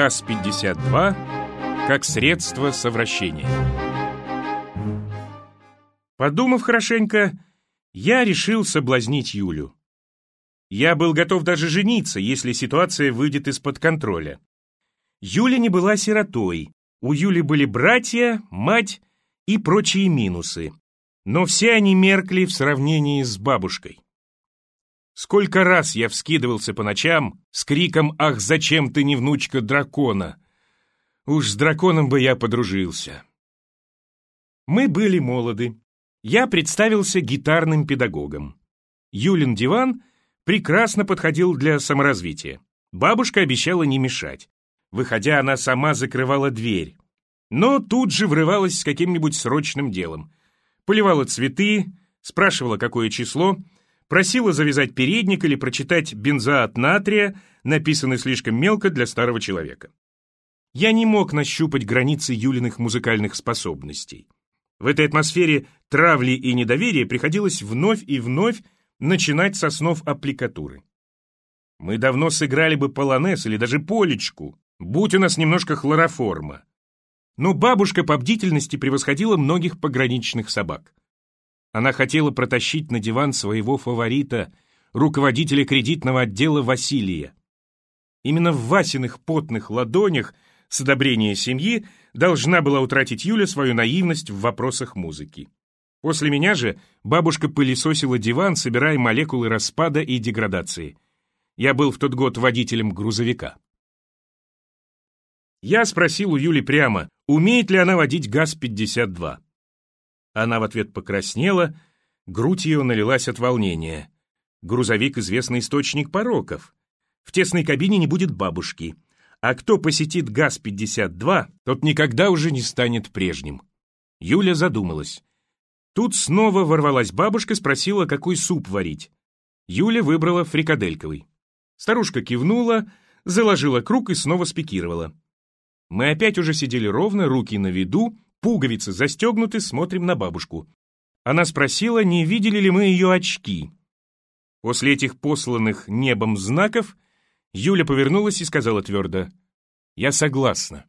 ГАЗ-52 как средство совращения. Подумав хорошенько, я решил соблазнить Юлю. Я был готов даже жениться, если ситуация выйдет из-под контроля. Юля не была сиротой. У Юли были братья, мать и прочие минусы. Но все они меркли в сравнении с бабушкой. Сколько раз я вскидывался по ночам с криком «Ах, зачем ты не внучка дракона?» Уж с драконом бы я подружился. Мы были молоды. Я представился гитарным педагогом. Юлин диван прекрасно подходил для саморазвития. Бабушка обещала не мешать. Выходя, она сама закрывала дверь. Но тут же врывалась с каким-нибудь срочным делом. Поливала цветы, спрашивала, какое число, просила завязать передник или прочитать бензоат натрия, написанный слишком мелко для старого человека. Я не мог нащупать границы Юлиных музыкальных способностей. В этой атмосфере травли и недоверия приходилось вновь и вновь начинать с основ аппликатуры. Мы давно сыграли бы полонез или даже полечку, будь у нас немножко хлороформа. Но бабушка по бдительности превосходила многих пограничных собак. Она хотела протащить на диван своего фаворита, руководителя кредитного отдела Василия. Именно в Васиных потных ладонях с одобрения семьи должна была утратить Юля свою наивность в вопросах музыки. После меня же бабушка пылесосила диван, собирая молекулы распада и деградации. Я был в тот год водителем грузовика. Я спросил у Юли прямо, умеет ли она водить ГАЗ-52. Она в ответ покраснела, грудь ее налилась от волнения. Грузовик — известный источник пороков. В тесной кабине не будет бабушки. А кто посетит ГАЗ-52, тот никогда уже не станет прежним. Юля задумалась. Тут снова ворвалась бабушка, спросила, какой суп варить. Юля выбрала фрикадельковый. Старушка кивнула, заложила круг и снова спикировала. Мы опять уже сидели ровно, руки на виду, пуговицы застегнуты, смотрим на бабушку. Она спросила, не видели ли мы ее очки. После этих посланных небом знаков Юля повернулась и сказала твердо, «Я согласна».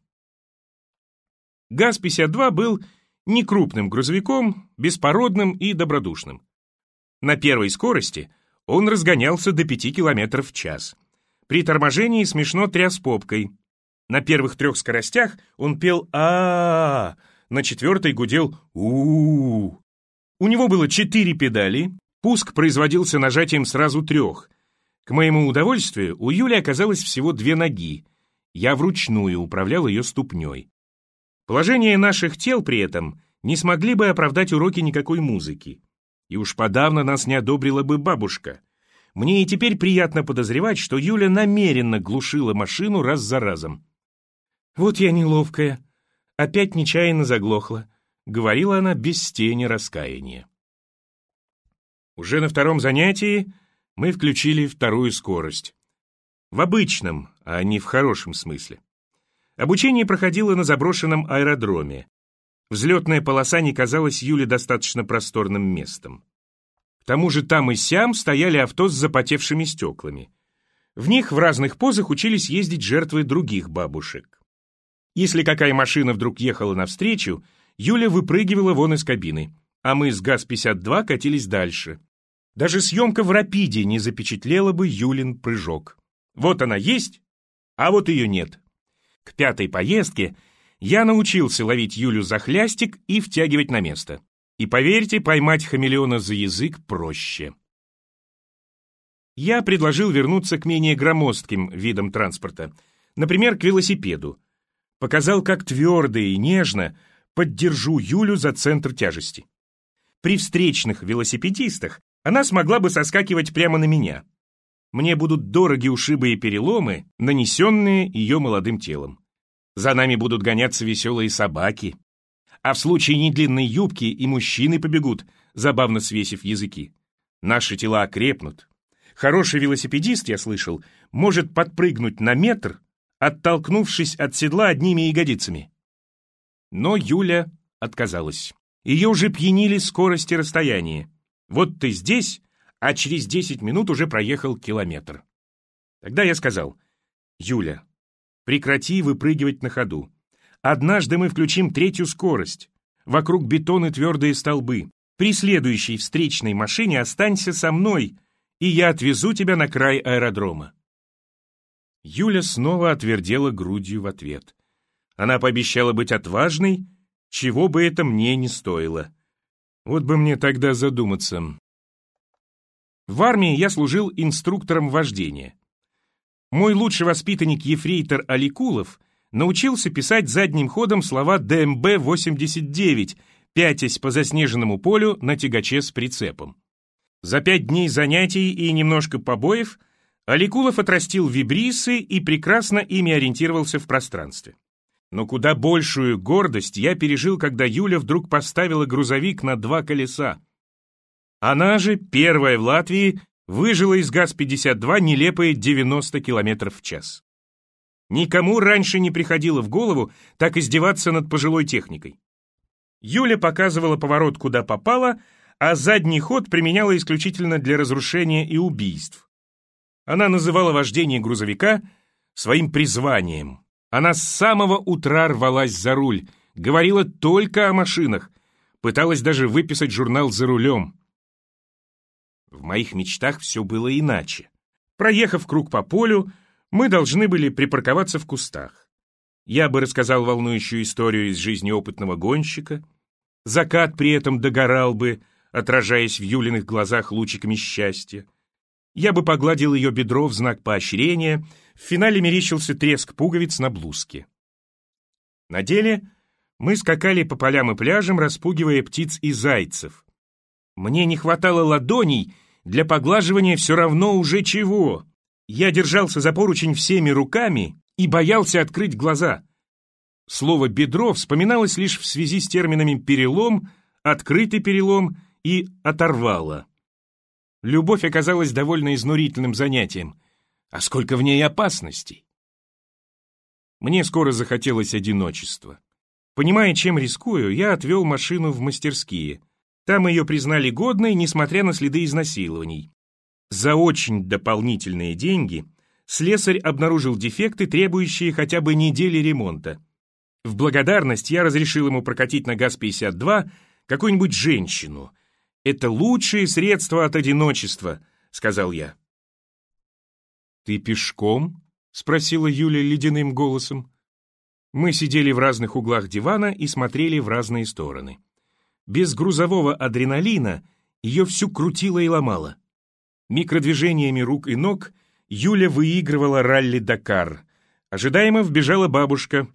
ГАЗ-52 был некрупным грузовиком, беспородным и добродушным. На первой скорости он разгонялся до 5 км в час. При торможении смешно тряс попкой. На первых трех скоростях он пел а, -а, -а на четвертой гудел у, -у, -у. У него было четыре педали, пуск производился нажатием сразу трех. К моему удовольствию, у Юли оказалось всего две ноги. Я вручную управлял ее ступней. Положение наших тел при этом не смогли бы оправдать уроки никакой музыки. И уж подавно нас не одобрила бы бабушка. Мне и теперь приятно подозревать, что Юля намеренно глушила машину раз за разом. «Вот я неловкая, опять нечаянно заглохла», — говорила она без тени раскаяния. Уже на втором занятии мы включили вторую скорость. В обычном, а не в хорошем смысле. Обучение проходило на заброшенном аэродроме. Взлетная полоса не казалась Юле достаточно просторным местом. К тому же там и сям стояли авто с запотевшими стеклами. В них в разных позах учились ездить жертвы других бабушек. Если какая машина вдруг ехала навстречу, Юля выпрыгивала вон из кабины, а мы с ГАЗ-52 катились дальше. Даже съемка в «Рапиде» не запечатлела бы Юлин прыжок. Вот она есть, а вот ее нет. К пятой поездке я научился ловить Юлю за хлястик и втягивать на место. И поверьте, поймать хамелеона за язык проще. Я предложил вернуться к менее громоздким видам транспорта, например, к велосипеду. Показал, как твердо и нежно поддержу Юлю за центр тяжести. При встречных велосипедистах она смогла бы соскакивать прямо на меня. Мне будут дороги ушибы и переломы, нанесенные ее молодым телом. За нами будут гоняться веселые собаки. А в случае недлинной юбки и мужчины побегут, забавно свесив языки. Наши тела окрепнут. Хороший велосипедист, я слышал, может подпрыгнуть на метр, оттолкнувшись от седла одними ягодицами. Но Юля отказалась. Ее уже пьянили скорость и расстояние. Вот ты здесь, а через 10 минут уже проехал километр. Тогда я сказал, «Юля, Прекрати выпрыгивать на ходу. Однажды мы включим третью скорость. Вокруг бетон и твердые столбы. При следующей встречной машине останься со мной, и я отвезу тебя на край аэродрома. Юля снова отвердела грудью в ответ. Она пообещала быть отважной, чего бы это мне не стоило. Вот бы мне тогда задуматься. В армии я служил инструктором вождения. Мой лучший воспитанник Ефрейтор Аликулов научился писать задним ходом слова ДМБ-89, пятясь по заснеженному полю на тягаче с прицепом. За пять дней занятий и немножко побоев Аликулов отрастил вибрисы и прекрасно ими ориентировался в пространстве. Но куда большую гордость я пережил, когда Юля вдруг поставила грузовик на два колеса. Она же, первая в Латвии, выжила из ГАЗ-52 нелепые 90 км в час. Никому раньше не приходило в голову так издеваться над пожилой техникой. Юля показывала поворот куда попало, а задний ход применяла исключительно для разрушения и убийств. Она называла вождение грузовика своим призванием. Она с самого утра рвалась за руль, говорила только о машинах, пыталась даже выписать журнал «За рулем». В моих мечтах все было иначе. Проехав круг по полю, мы должны были припарковаться в кустах. Я бы рассказал волнующую историю из жизни опытного гонщика. Закат при этом догорал бы, отражаясь в Юлиных глазах лучиками счастья. Я бы погладил ее бедро в знак поощрения, в финале мерещился треск пуговиц на блузке. На деле мы скакали по полям и пляжам, распугивая птиц и зайцев. Мне не хватало ладоней для поглаживания все равно уже чего. Я держался за поручень всеми руками и боялся открыть глаза. Слово «бедро» вспоминалось лишь в связи с терминами «перелом», «открытый перелом» и «оторвало». Любовь оказалась довольно изнурительным занятием. А сколько в ней опасностей! Мне скоро захотелось одиночества. Понимая, чем рискую, я отвел машину в мастерские. Там ее признали годной, несмотря на следы изнасилований. За очень дополнительные деньги слесарь обнаружил дефекты, требующие хотя бы недели ремонта. В благодарность я разрешил ему прокатить на ГАЗ-52 какую-нибудь женщину — это лучшее средство от одиночества», — сказал я. «Ты пешком?» — спросила Юля ледяным голосом. Мы сидели в разных углах дивана и смотрели в разные стороны. Без грузового адреналина ее всю крутило и ломало. Микродвижениями рук и ног Юля выигрывала ралли-Дакар. Ожидаемо вбежала бабушка.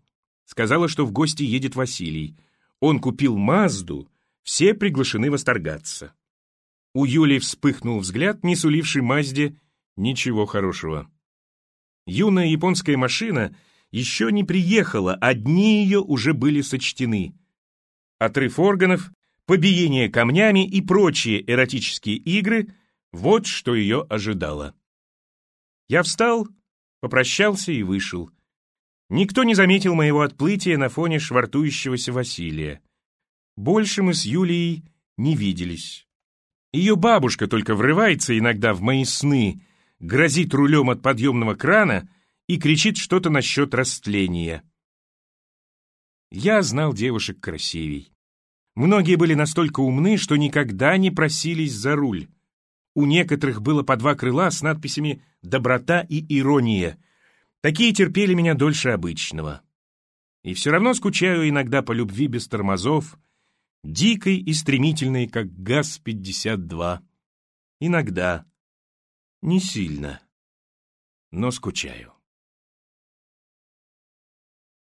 Сказала, что в гости едет Василий. Он купил Мазду все приглашены восторгаться. У Юли вспыхнул взгляд, не суливший Мазде ничего хорошего. Юная японская машина еще не приехала, одни ее уже были сочтены. Отрыв органов, побиение камнями и прочие эротические игры — вот что ее ожидало. Я встал, попрощался и вышел. Никто не заметил моего отплытия на фоне швартующегося Василия. Больше мы с Юлией не виделись. Ее бабушка только врывается иногда в мои сны, грозит рулем от подъемного крана и кричит что-то насчет растления. Я знал девушек красивей. Многие были настолько умны, что никогда не просились за руль. У некоторых было по два крыла с надписями «Доброта» и «Ирония». Такие терпели меня дольше обычного. И все равно скучаю иногда по любви без тормозов, дикой и стремительной, как ГАЗ-52. Иногда. Не сильно, но скучаю.